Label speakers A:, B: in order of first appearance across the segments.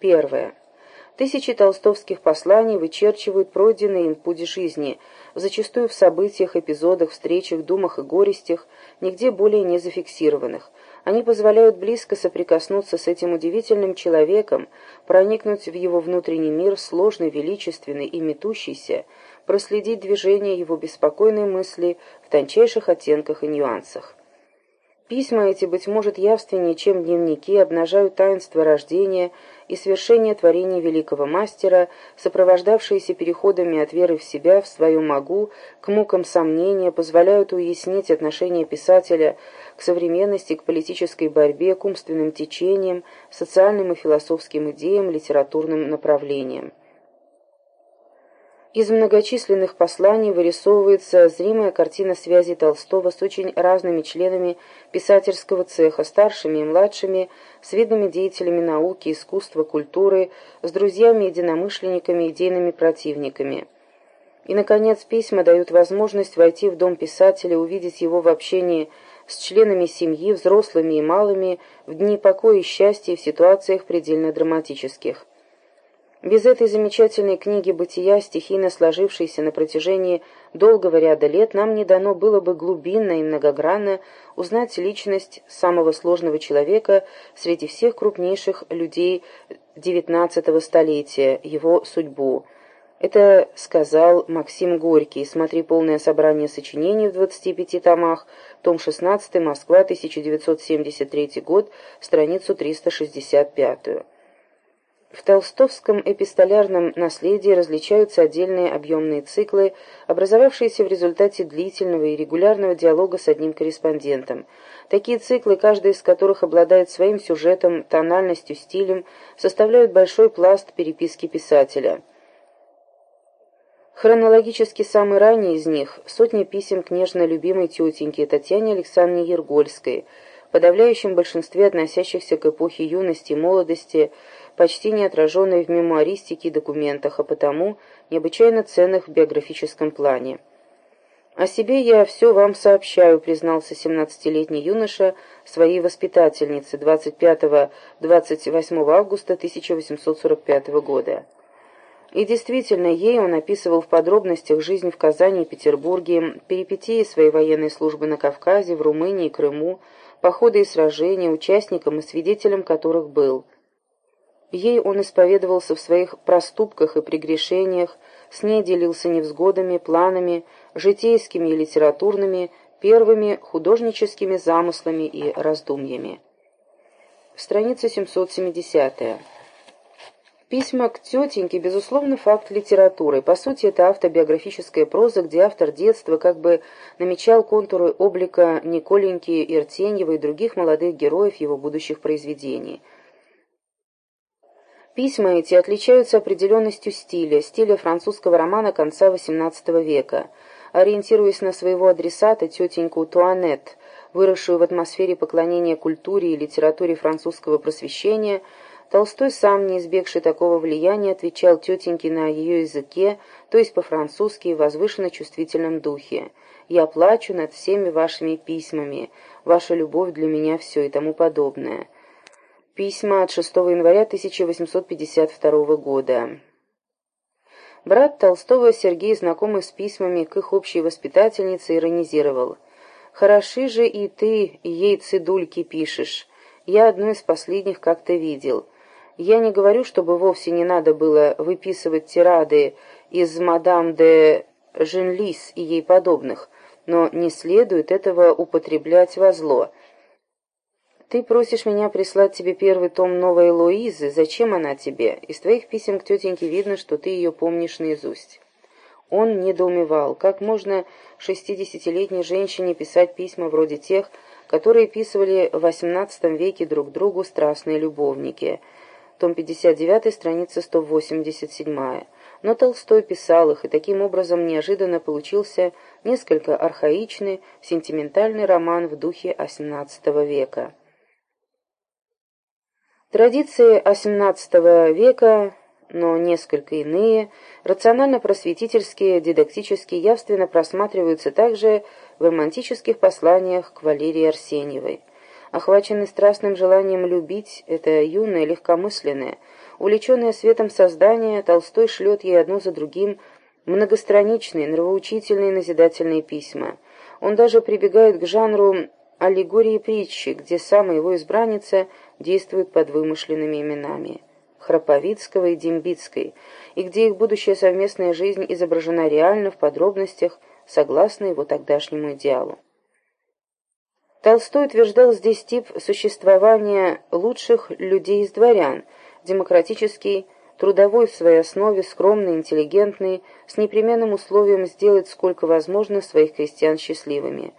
A: Первое. Тысячи толстовских посланий вычерчивают пройденный им путь жизни, зачастую в событиях, эпизодах, встречах, думах и горестях, нигде более не зафиксированных. Они позволяют близко соприкоснуться с этим удивительным человеком, проникнуть в его внутренний мир, сложный, величественный и метущийся, проследить движение его беспокойной мысли в тончайших оттенках и нюансах. Письма эти, быть может, явственнее, чем дневники, обнажают таинство рождения и свершения творений великого мастера, сопровождавшиеся переходами от веры в себя, в свою могу, к мукам сомнения, позволяют уяснить отношение писателя к современности, к политической борьбе, к умственным течениям, социальным и философским идеям, литературным направлениям. Из многочисленных посланий вырисовывается зримая картина связи Толстого с очень разными членами писательского цеха, старшими и младшими, с видными деятелями науки, искусства, культуры, с друзьями-единомышленниками, идейными противниками. И, наконец, письма дают возможность войти в дом писателя, увидеть его в общении с членами семьи, взрослыми и малыми, в дни покоя и счастья в ситуациях предельно драматических. Без этой замечательной книги бытия, стихийно сложившейся на протяжении долгого ряда лет, нам не дано было бы глубинно и многогранно узнать личность самого сложного человека среди всех крупнейших людей XIX столетия, его судьбу. Это сказал Максим Горький. Смотри полное собрание сочинений в 25 томах, том 16, Москва, 1973 год, страницу 365. В толстовском эпистолярном наследии различаются отдельные объемные циклы, образовавшиеся в результате длительного и регулярного диалога с одним корреспондентом. Такие циклы, каждый из которых обладает своим сюжетом, тональностью, стилем, составляют большой пласт переписки писателя. Хронологически самый ранний из них – сотня писем к нежно любимой тетеньке Татьяне Александровне Ергольской, подавляющем большинстве относящихся к эпохе юности и молодости – почти не отраженные в мемуаристике и документах, а потому необычайно ценных в биографическом плане. «О себе я все вам сообщаю», — признался 17-летний юноша своей воспитательнице 25-28 августа 1845 года. И действительно, ей он описывал в подробностях жизнь в Казани и Петербурге, перипетии своей военной службы на Кавказе, в Румынии и Крыму, походы и сражения, участником и свидетелем которых был – Ей он исповедовался в своих проступках и прегрешениях, с ней делился невзгодами, планами, житейскими и литературными, первыми художническими замыслами и раздумьями. Страница 770. -я. Письма к тетеньке, безусловно, факт литературы. По сути, это автобиографическая проза, где автор детства как бы намечал контуры облика Николеньки Иртеньева и других молодых героев его будущих произведений – Письма эти отличаются определенностью стиля, стиля французского романа конца XVIII века. Ориентируясь на своего адресата, тетеньку Туанет, выросшую в атмосфере поклонения культуре и литературе французского просвещения, Толстой, сам не избегший такого влияния, отвечал тетеньке на ее языке, то есть по-французски, в возвышенно-чувствительном духе. «Я плачу над всеми вашими письмами, ваша любовь для меня все и тому подобное». Письма от 6 января 1852 года. Брат Толстого Сергей, знакомый с письмами к их общей воспитательнице, иронизировал. «Хороши же и ты ей цидульки пишешь. Я одну из последних как-то видел. Я не говорю, чтобы вовсе не надо было выписывать тирады из мадам де Женлис и ей подобных, но не следует этого употреблять во зло». Ты просишь меня прислать тебе первый том новой Луизы. Зачем она тебе? Из твоих писем к тетеньке видно, что ты ее помнишь наизусть. Он недоумевал, как можно шестидесятилетней женщине писать письма вроде тех, которые писывали в XVIII веке друг другу страстные любовники. Том 59, страница 187. Но Толстой писал их, и таким образом неожиданно получился несколько архаичный, сентиментальный роман в духе XVIII века. Традиции XVIII века, но несколько иные, рационально-просветительские, дидактические, явственно просматриваются также в романтических посланиях к Валерии Арсеньевой. охваченный страстным желанием любить, это юное, легкомысленное, увлеченное светом создания, Толстой шлет ей одно за другим многостраничные, нравоучительные, назидательные письма. Он даже прибегает к жанру аллегории притчи, где сама его избранница действует под вымышленными именами. Храповицкого и Дембицкой, и где их будущая совместная жизнь изображена реально в подробностях, согласно его тогдашнему идеалу. Толстой утверждал здесь тип существования лучших людей из дворян, демократический, трудовой в своей основе, скромный, интеллигентный, с непременным условием сделать сколько возможно своих крестьян счастливыми.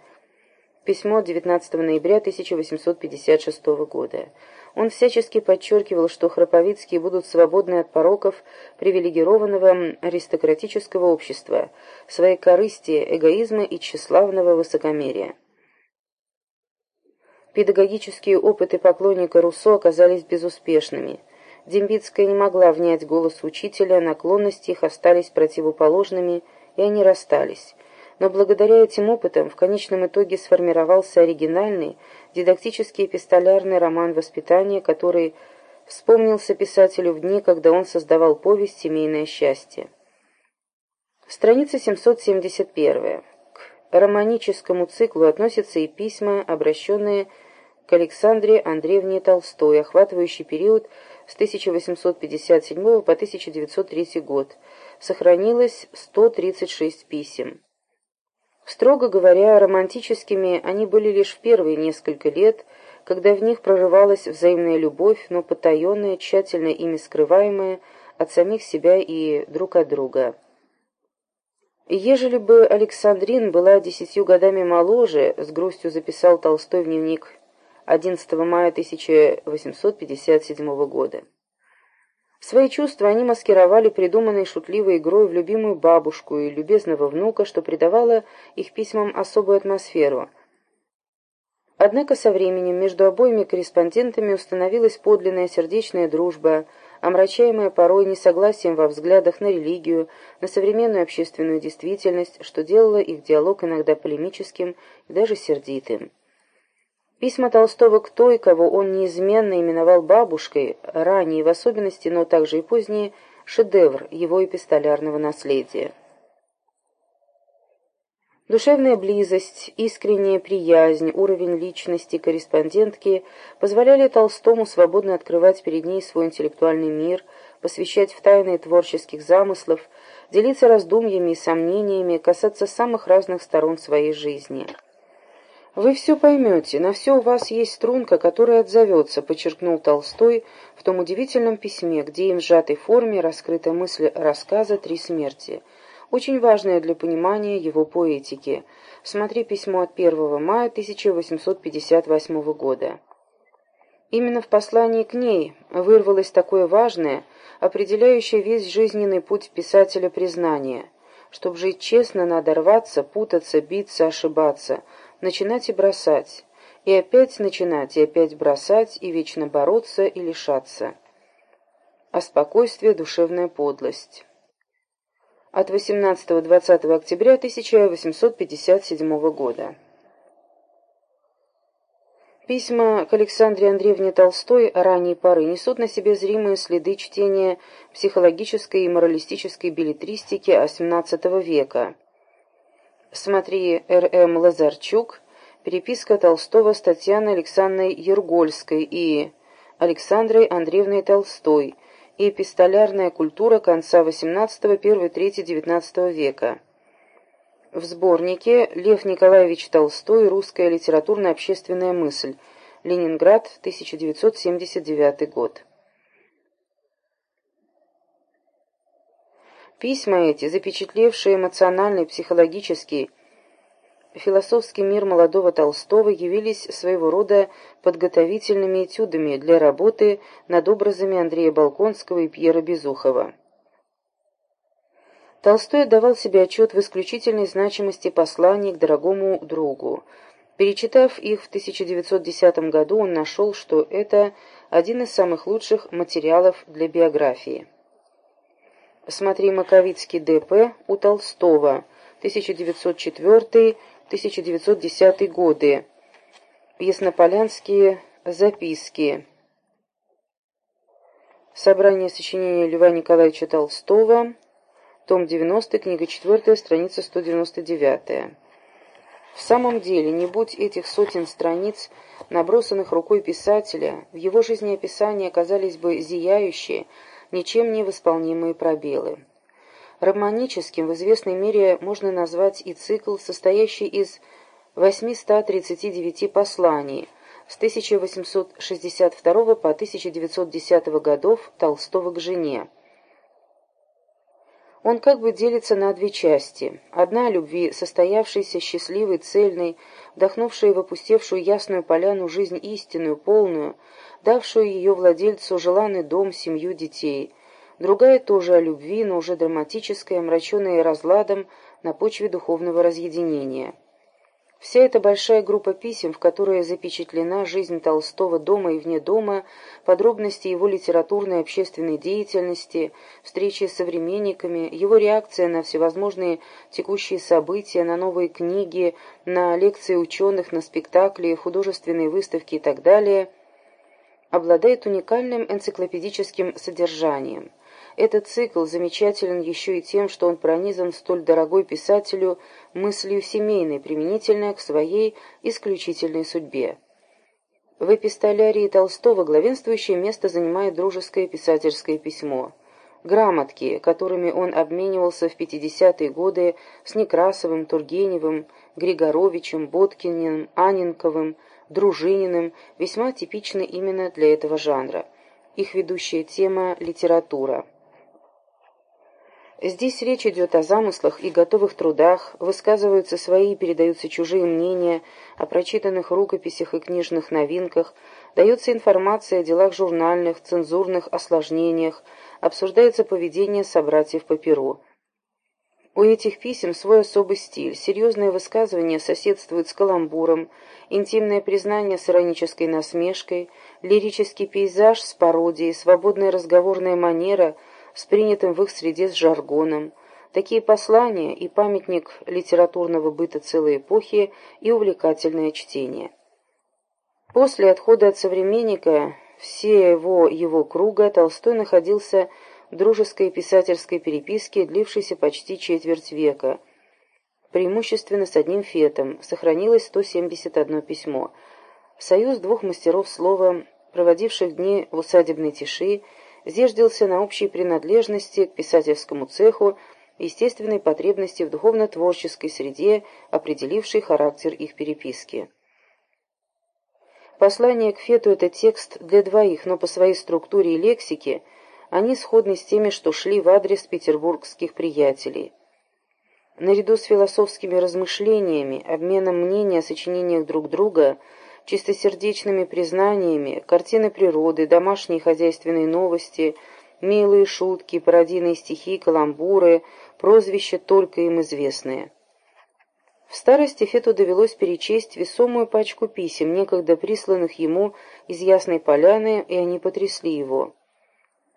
A: Письмо 19 ноября 1856 года. Он всячески подчеркивал, что храповицкие будут свободны от пороков привилегированного аристократического общества, своей корысти, эгоизма и тщеславного высокомерия. Педагогические опыты поклонника Руссо оказались безуспешными. Дембицкая не могла внять голос учителя, наклонности их остались противоположными, и они расстались но благодаря этим опытам в конечном итоге сформировался оригинальный, дидактический эпистолярный роман «Воспитание», который вспомнился писателю в дни, когда он создавал повесть «Семейное счастье». Страница 771. К романическому циклу относятся и письма, обращенные к Александре Андреевне Толстой, охватывающий период с 1857 по 1903 год. Сохранилось 136 писем. Строго говоря, романтическими они были лишь в первые несколько лет, когда в них прорывалась взаимная любовь, но потаенная, тщательно ими скрываемая от самих себя и друг от друга. ежели бы Александрин была десятью годами моложе, с грустью записал Толстой в дневник 11 мая 1857 года. Свои чувства они маскировали придуманной шутливой игрой в любимую бабушку и любезного внука, что придавало их письмам особую атмосферу. Однако со временем между обоими корреспондентами установилась подлинная сердечная дружба, омрачаемая порой несогласием во взглядах на религию, на современную общественную действительность, что делало их диалог иногда полемическим и даже сердитым. Письма Толстого к той, кого он неизменно именовал бабушкой, ранее в особенности, но также и позднее, шедевр его эпистолярного наследия. Душевная близость, искренняя приязнь, уровень личности корреспондентки позволяли Толстому свободно открывать перед ней свой интеллектуальный мир, посвящать в тайны творческих замыслов, делиться раздумьями и сомнениями, касаться самых разных сторон своей жизни. «Вы все поймете, на все у вас есть струнка, которая отзовется», — подчеркнул Толстой в том удивительном письме, где им в сжатой форме раскрыта мысль рассказа «Три смерти», очень важная для понимания его поэтики. Смотри письмо от 1 мая 1858 года. Именно в послании к ней вырвалось такое важное, определяющее весь жизненный путь писателя признание. Чтоб жить честно, надо рваться, путаться, биться, ошибаться — начинать и бросать, и опять начинать, и опять бросать, и вечно бороться и лишаться. А спокойствие — душевная подлость. От 18-20 октября 1857 года. Письма к Александре Андреевне Толстой ранней поры несут на себе зримые следы чтения психологической и моралистической билетристики XVIII века, Смотри Р.М. Лазарчук, переписка Толстого с Татьяной Александровной Ергольской и Александрой Андреевной Толстой и эпистолярная культура конца XVIII, первой трети XIX века. В сборнике Лев Николаевич Толстой «Русская литературно-общественная мысль», Ленинград, 1979 год. Письма эти, запечатлевшие эмоциональный, психологический, философский мир молодого Толстого, явились своего рода подготовительными этюдами для работы над образами Андрея Балконского и Пьера Безухова. Толстой отдавал себе отчет в исключительной значимости посланий к дорогому другу. Перечитав их в 1910 году, он нашел, что это один из самых лучших материалов для биографии. Смотри Маковицкий ДП у Толстого, 1904-1910 годы. Яснополянские записки. Собрание сочинений Льва Николаевича Толстого. Том 90, книга 4, страница 199. В самом деле, не будь этих сотен страниц, набросанных рукой писателя, в его жизнеописании оказались бы зияющие, ничем не восполнимые пробелы. Романическим в известной мере можно назвать и цикл, состоящий из 839 посланий с 1862 по 1910 годов Толстого к жене. Он как бы делится на две части. Одна любви, состоявшейся, счастливой, цельной, вдохнувшей в опустевшую ясную поляну жизнь истинную, полную, давшую ее владельцу желанный дом, семью, детей. Другая тоже о любви, но уже драматическая, омраченная разладом на почве духовного разъединения. Вся эта большая группа писем, в которой запечатлена жизнь Толстого дома и вне дома, подробности его литературной и общественной деятельности, встречи с современниками, его реакция на всевозможные текущие события, на новые книги, на лекции ученых, на спектакли, художественные выставки и так далее, обладает уникальным энциклопедическим содержанием – этот цикл замечателен еще и тем, что он пронизан столь дорогой писателю мыслью семейной, применительной к своей исключительной судьбе. В эпистолярии Толстого главенствующее место занимает дружеское писательское письмо. Грамотки, которыми он обменивался в 50-е годы с Некрасовым, Тургеневым, Григоровичем, Боткиным, Анинковым, Дружининым, весьма типичны именно для этого жанра. Их ведущая тема – литература. Здесь речь идет о замыслах и готовых трудах, высказываются свои и передаются чужие мнения о прочитанных рукописях и книжных новинках, дается информация о делах журнальных, цензурных осложнениях, обсуждается поведение собратьев по перу. У этих писем свой особый стиль, серьезное высказывание соседствует с каламбуром, интимное признание с иронической насмешкой, лирический пейзаж с пародией, свободная разговорная манера – с принятым в их среде с жаргоном. Такие послания и памятник литературного быта целой эпохи и увлекательное чтение. После отхода от современника всего его круга Толстой находился дружеской писательской переписке, длившейся почти четверть века. Преимущественно с одним фетом сохранилось 171 письмо. Союз двух мастеров слова, проводивших дни в усадебной тиши, зиждился на общей принадлежности к писательскому цеху, естественной потребности в духовно-творческой среде, определившей характер их переписки. Послание к Фету – это текст для двоих, но по своей структуре и лексике они сходны с теми, что шли в адрес петербургских приятелей. Наряду с философскими размышлениями, обменом мнений о сочинениях друг друга – чистосердечными признаниями, картины природы, домашние хозяйственные новости, милые шутки, пародийные стихи, каламбуры, прозвища только им известные. В старости Фету довелось перечесть весомую пачку писем, некогда присланных ему из Ясной Поляны, и они потрясли его.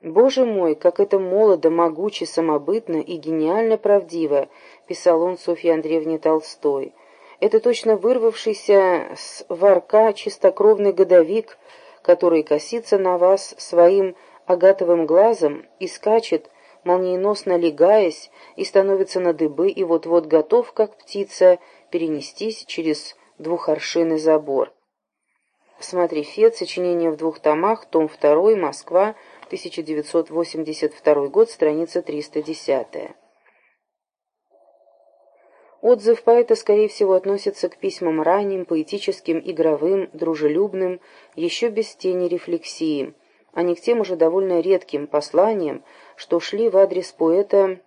A: «Боже мой, как это молодо, могуче, самобытно и гениально правдиво», — писал он Софье Андреевне Толстой, — это точно вырвавшийся с ворка чистокровный годовик, который косится на вас своим агатовым глазом и скачет, молниеносно легаясь, и становится на дыбы, и вот-вот готов, как птица, перенестись через двухоршинный забор. Смотри Фет, сочинение в двух томах, том 2, Москва, 1982 год, страница 310. Отзыв поэта, скорее всего, относится к письмам ранним, поэтическим, игровым, дружелюбным, еще без тени рефлексии, а не к тем уже довольно редким посланиям, что шли в адрес поэта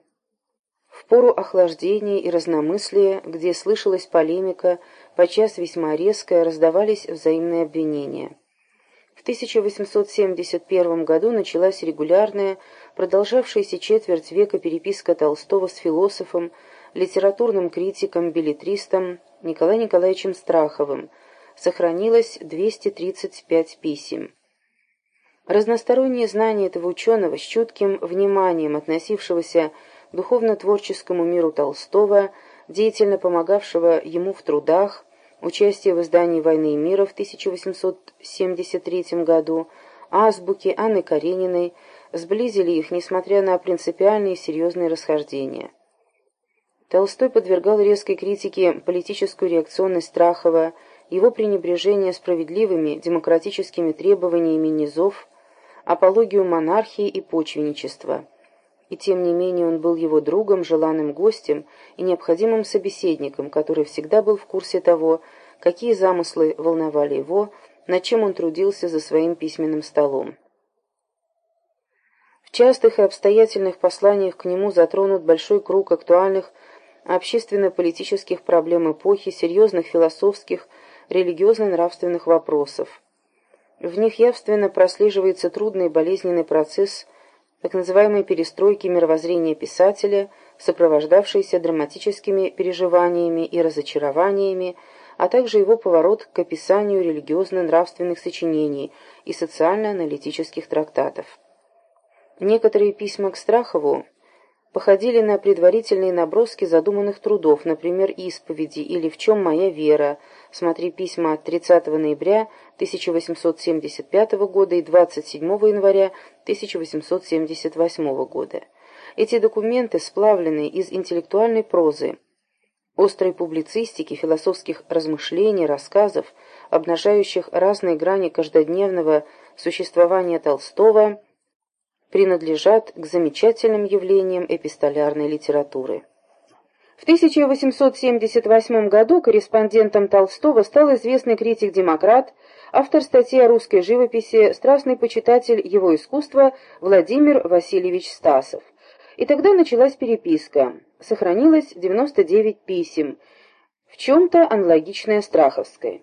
A: в пору охлаждения и разномыслия, где слышалась полемика, подчас весьма резкая, раздавались взаимные обвинения. В 1871 году началась регулярная, продолжавшаяся четверть века переписка Толстого с философом, литературным критиком, билетристом Николаем Николаевичем Страховым. Сохранилось 235 писем. Разносторонние знания этого ученого с чутким вниманием относившегося к духовно-творческому миру Толстого, деятельно помогавшего ему в трудах, участие в издании «Войны и мира» в 1873 году, азбуки Анны Карениной сблизили их, несмотря на принципиальные и серьезные расхождения. Толстой подвергал резкой критике политическую реакционность Страхова, его пренебрежение справедливыми демократическими требованиями низов, апологию монархии и почвенничества. И тем не менее он был его другом, желанным гостем и необходимым собеседником, который всегда был в курсе того, какие замыслы волновали его, над чем он трудился за своим письменным столом. В частых и обстоятельных посланиях к нему затронут большой круг актуальных общественно-политических проблем эпохи, серьезных философских, религиозно-нравственных вопросов. В них явственно прослеживается трудный и болезненный процесс так называемой перестройки мировоззрения писателя, сопровождавшийся драматическими переживаниями и разочарованиями, а также его поворот к описанию религиозно-нравственных сочинений и социально-аналитических трактатов. Некоторые письма к Страхову походили на предварительные наброски задуманных трудов, например, «Исповеди» или «В чем моя вера», смотри письма от 30 ноября 1875 года и 27 января 1878 года. Эти документы сплавлены из интеллектуальной прозы, острой публицистики, философских размышлений, рассказов, обнажающих разные грани каждодневного существования Толстого, принадлежат к замечательным явлениям эпистолярной литературы. В 1878 году корреспондентом Толстого стал известный критик-демократ, автор статьи о русской живописи, страстный почитатель его искусства Владимир Васильевич Стасов. И тогда началась переписка. Сохранилось 99 писем, в чем-то аналогичное Страховской.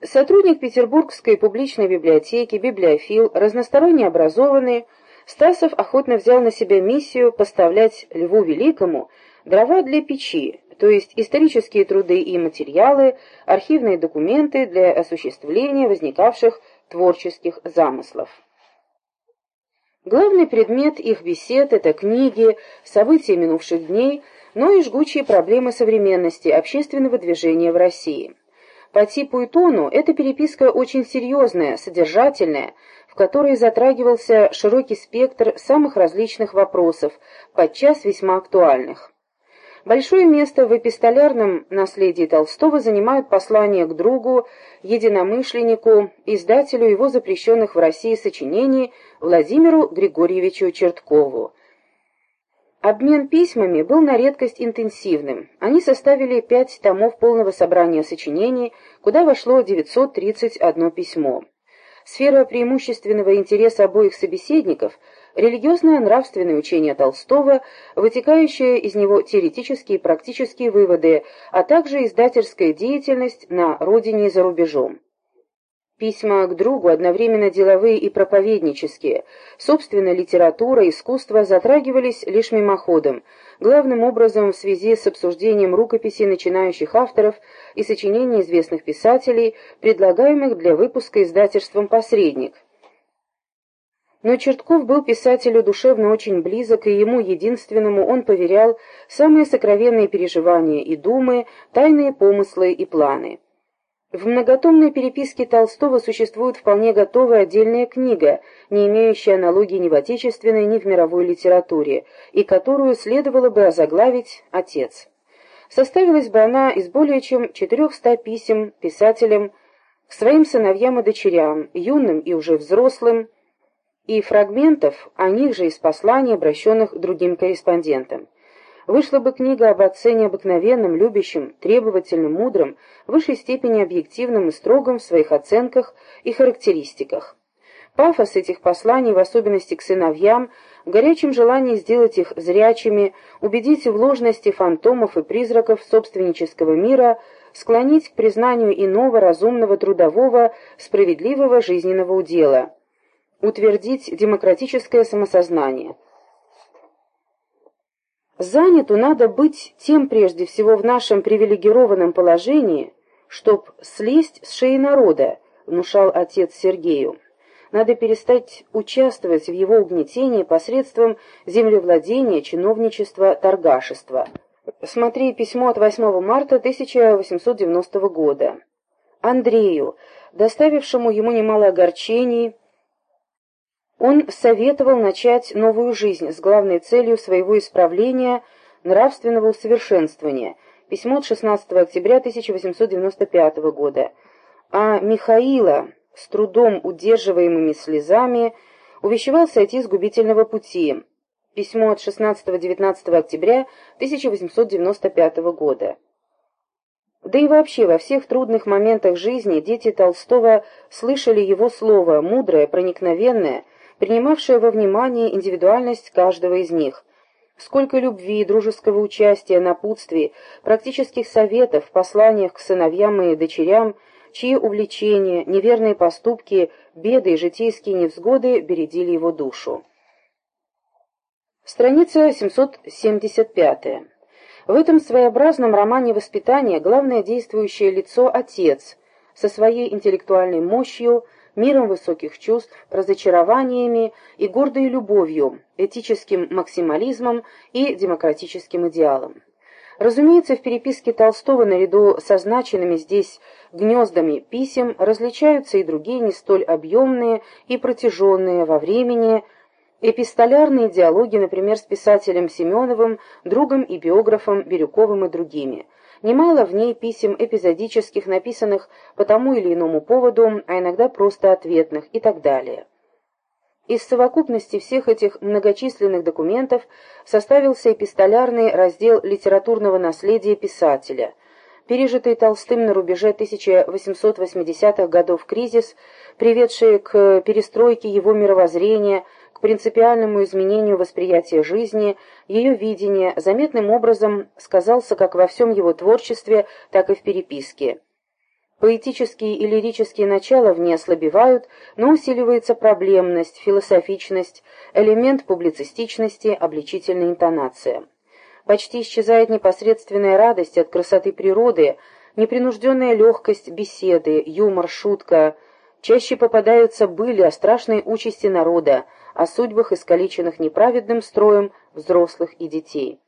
A: Сотрудник Петербургской публичной библиотеки, библиофил, разносторонне образованный, Стасов охотно взял на себя миссию поставлять Льву Великому дрова для печи, то есть исторические труды и материалы, архивные документы для осуществления возникавших творческих замыслов. Главный предмет их бесед – это книги, события минувших дней, но и жгучие проблемы современности общественного движения в России. По типу и тону эта переписка очень серьезная, содержательная, в которой затрагивался широкий спектр самых различных вопросов, подчас весьма актуальных. Большое место в эпистолярном наследии Толстого занимают послания к другу, единомышленнику, издателю его запрещенных в России сочинений Владимиру Григорьевичу Черткову, Обмен письмами был на редкость интенсивным. Они составили пять томов полного собрания сочинений, куда вошло 931 письмо. Сфера преимущественного интереса обоих собеседников – религиозное нравственное учение Толстого, вытекающее из него теоретические и практические выводы, а также издательская деятельность на родине и за рубежом. Письма к другу одновременно деловые и проповеднические. Собственно, литература, искусство затрагивались лишь мимоходом, главным образом в связи с обсуждением рукописей начинающих авторов и сочинений известных писателей, предлагаемых для выпуска издательством «Посредник». Но Чертков был писателю душевно очень близок, и ему, единственному, он поверял самые сокровенные переживания и думы, тайные помыслы и планы. В многотомной переписке Толстого существует вполне готовая отдельная книга, не имеющая аналогии ни в отечественной, ни в мировой литературе, и которую следовало бы озаглавить «Отец». Составилась бы она из более чем 400 писем писателям к своим сыновьям и дочерям, юным и уже взрослым, и фрагментов о них же из посланий, обращенных другим корреспондентам. Вышла бы книга об отце необыкновенном, любящем, требовательным, мудрым, в высшей степени объективным и строгом в своих оценках и характеристиках. Пафос этих посланий, в особенности к сыновьям, в горячем желании сделать их зрячими, убедить в ложности фантомов и призраков собственнического мира, склонить к признанию иного, разумного, трудового, справедливого жизненного удела, утвердить демократическое самосознание – Заняту надо быть тем прежде всего в нашем привилегированном положении, чтоб слезть с шеи народа, внушал отец Сергею. Надо перестать участвовать в его угнетении посредством землевладения, чиновничества, торгашества. Смотри письмо от 8 марта 1890 года. Андрею, доставившему ему немало огорчений, он советовал начать новую жизнь с главной целью своего исправления нравственного усовершенствования. Письмо от 16 октября 1895 года. А Михаила, с трудом удерживаемыми слезами, увещевал сойти с губительного пути. Письмо от 16-19 октября 1895 года. Да и вообще во всех трудных моментах жизни дети Толстого слышали его слово, мудрое, проникновенное, принимавшее во внимание индивидуальность каждого из них. Сколько любви, дружеского участия, напутствий, практических советов, посланиях к сыновьям и дочерям, чьи увлечения, неверные поступки, беды и житейские невзгоды бередили его душу. Страница 775. В этом своеобразном романе воспитания главное действующее лицо – отец, со своей интеллектуальной мощью, миром высоких чувств, разочарованиями и гордой любовью, этическим максимализмом и демократическим идеалом. Разумеется, в переписке Толстого наряду со значенными здесь гнездами писем различаются и другие не столь объемные и протяженные во времени Эпистолярные диалоги, например, с писателем Семеновым, другом и биографом Бирюковым и другими. Немало в ней писем эпизодических, написанных по тому или иному поводу, а иногда просто ответных и так далее. Из совокупности всех этих многочисленных документов составился эпистолярный раздел литературного наследия писателя. Пережитый Толстым на рубеже 1880-х годов кризис, приведший к перестройке его мировоззрения, к принципиальному изменению восприятия жизни, ее видения заметным образом сказался как во всем его творчестве, так и в переписке. Поэтические и лирические начала в ней ослабевают, но усиливается проблемность, философичность, элемент публицистичности, обличительная интонация. Почти исчезает непосредственная радость от красоты природы, непринужденная легкость беседы, юмор, шутка. Чаще попадаются были о страшной участи народа, о судьбах искалеченных неправедным строем взрослых и детей.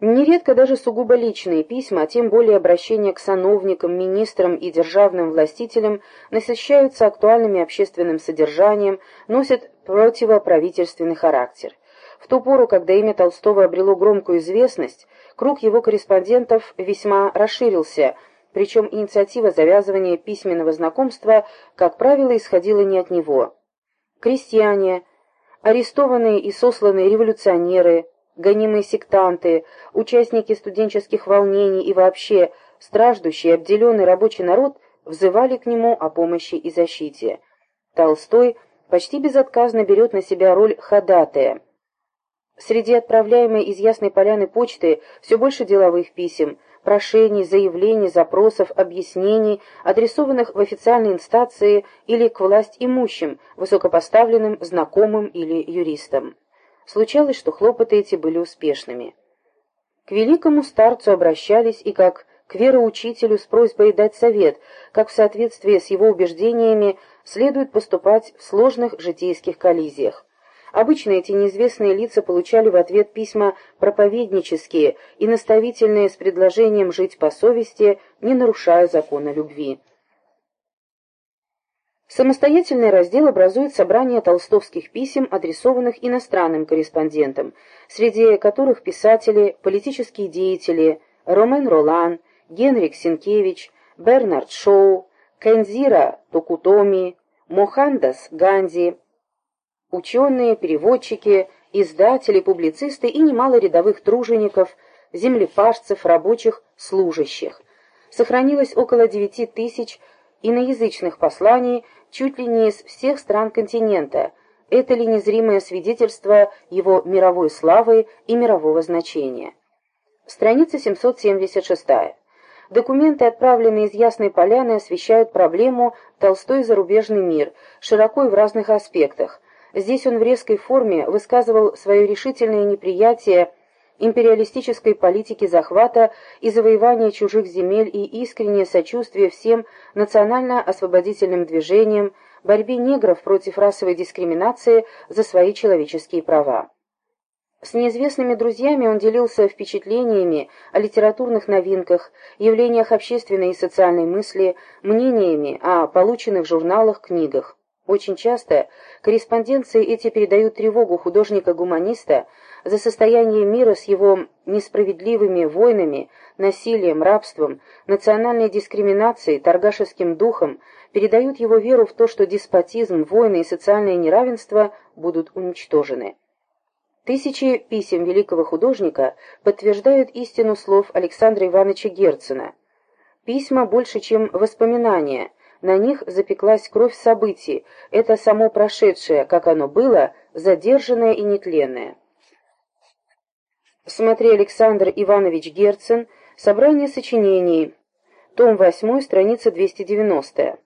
A: Нередко даже сугубо личные письма, а тем более обращения к сановникам, министрам и державным властителям насыщаются актуальным общественным содержанием, носят противоправительственный характер. В ту пору, когда имя Толстого обрело громкую известность, круг его корреспондентов весьма расширился, причем инициатива завязывания письменного знакомства, как правило, исходила не от него крестьяне, арестованные и сосланные революционеры, гонимые сектанты, участники студенческих волнений и вообще страждущий обделенный рабочий народ взывали к нему о помощи и защите. Толстой почти безотказно берет на себя роль ходатая. Среди отправляемой из Ясной Поляны почты все больше деловых писем, прошений, заявлений, запросов, объяснений, адресованных в официальные инстанции или к власть имущим, высокопоставленным, знакомым или юристам. Случалось, что хлопоты эти были успешными. К великому старцу обращались и как к вероучителю с просьбой дать совет, как в соответствии с его убеждениями следует поступать в сложных житейских коллизиях. Обычно эти неизвестные лица получали в ответ письма проповеднические и наставительные с предложением жить по совести, не нарушая закона любви. Самостоятельный раздел образует собрание толстовских писем, адресованных иностранным корреспондентам, среди которых писатели, политические деятели Ромен Ролан, Генрик Синкевич, Бернард Шоу, Кензира Токутоми, Мохандас Ганди, ученые, переводчики, издатели, публицисты и немало рядовых тружеников, землепашцев, рабочих, служащих. Сохранилось около девяти тысяч иноязычных посланий чуть ли не из всех стран континента. Это ли незримое свидетельство его мировой славы и мирового значения? Страница 776. Документы, отправленные из Ясной Поляны, освещают проблему «Толстой зарубежный мир» широко и в разных аспектах, Здесь он в резкой форме высказывал свое решительное неприятие империалистической политики захвата и завоевания чужих земель и искреннее сочувствие всем национально-освободительным движениям, борьбе негров против расовой дискриминации за свои человеческие права. С неизвестными друзьями он делился впечатлениями о литературных новинках, явлениях общественной и социальной мысли, мнениями о полученных журналах, книгах. Очень часто корреспонденции эти передают тревогу художника-гуманиста за состояние мира с его несправедливыми войнами, насилием, рабством, национальной дискриминацией, торгашеским духом, передают его веру в то, что деспотизм, войны и социальное неравенство будут уничтожены. Тысячи писем великого художника подтверждают истину слов Александра Ивановича Герцена. Письма больше, чем воспоминания, на них запеклась кровь событий, это само прошедшее, как оно было, задержанное и нетленное. Смотри Александр Иванович Герцен, собрание сочинений, том 8, страница 290.